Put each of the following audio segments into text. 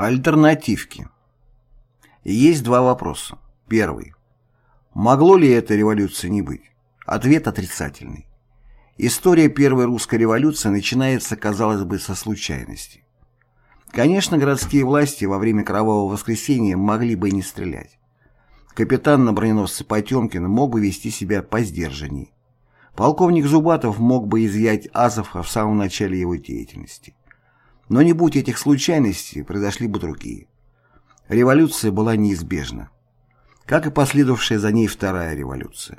Альтернативки. Есть два вопроса. Первый. Могло ли этой революции не быть? Ответ отрицательный. История первой русской революции начинается, казалось бы, со случайности. Конечно, городские власти во время Кровавого воскресенья могли бы не стрелять. Капитан на броненосце Потемкин мог бы вести себя по сдержанней. Полковник Зубатов мог бы изъять Азова в самом начале его деятельности. Но не будь этих случайностей, произошли бы другие. Революция была неизбежна. Как и последовавшая за ней вторая революция.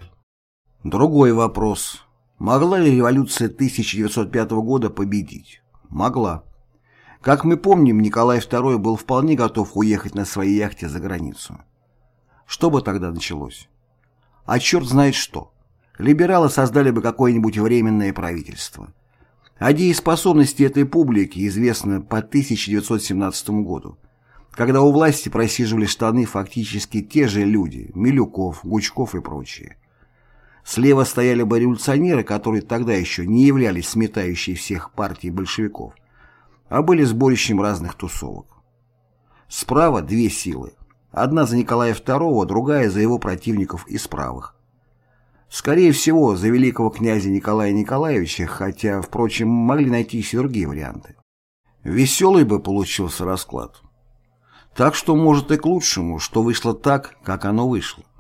Другой вопрос. Могла ли революция 1905 года победить? Могла. Как мы помним, Николай II был вполне готов уехать на своей яхте за границу. Что бы тогда началось? А черт знает что. Либералы создали бы какое-нибудь временное правительство. О дееспособности этой публики известно по 1917 году, когда у власти просиживали штаны фактически те же люди – Милюков, Гучков и прочие. Слева стояли бы революционеры, которые тогда еще не являлись сметающей всех партий большевиков, а были сборищем разных тусовок. Справа две силы. Одна за Николая II, другая за его противников из правых. Скорее всего, за великого князя Николая Николаевича, хотя, впрочем, могли найтись и другие варианты. Веселый бы получился расклад. Так что, может, и к лучшему, что вышло так, как оно вышло.